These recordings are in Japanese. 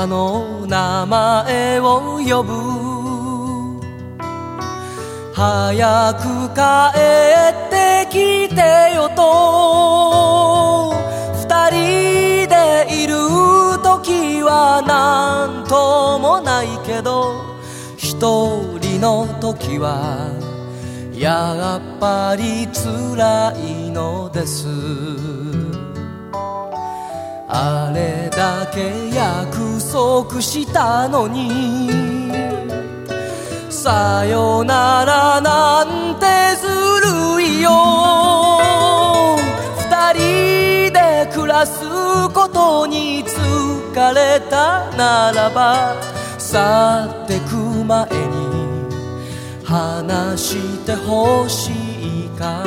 たの名前を呼ぶ。早く帰ってきてよと。二人でいる時は何ともないけど。一人の時はやっぱり辛いのです。あれだけ約束したのに。さよならなんてずるいよ。二人で暮らすことに疲れたならば去ってく前に話してほしいかっ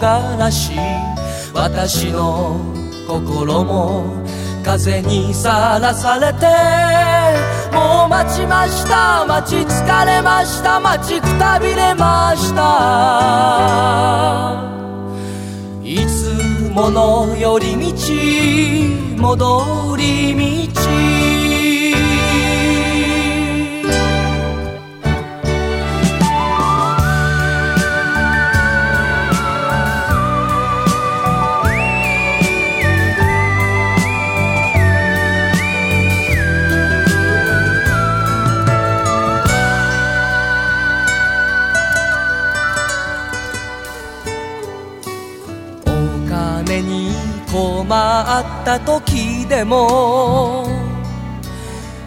らし私の心も風にさらされてもう待ちました待ち疲れました待ちくたびれました。いつもの寄り道戻り道。った時でも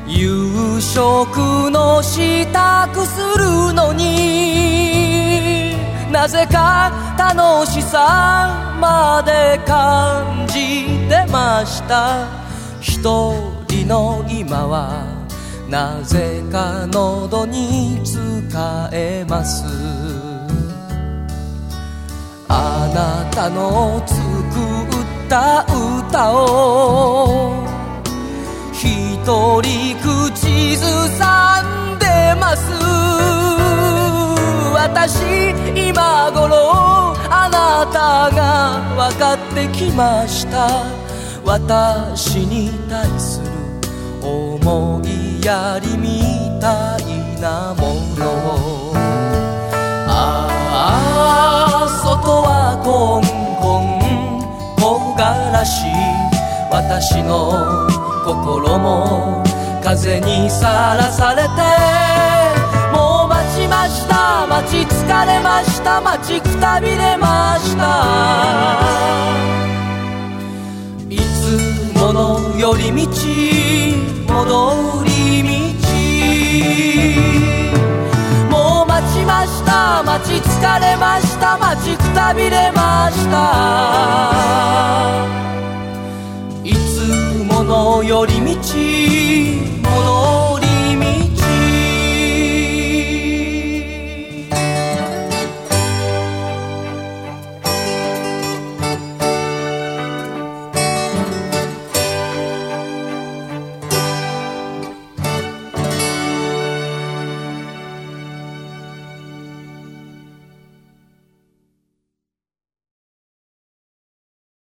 夕食の支度するのになぜか楽しさまで感じてました。一人の今はなぜか喉に使えます。あなたの作った歌を一人口ずさんでます。私今頃あなたが分かってきました。私に対する思いやりみたいな。私の心も風にさらされてもう待ちました待ち疲れました待ちくたびれました。いつもの寄り道戻り道。もう待ちました待ち疲れました待ちくたびれました。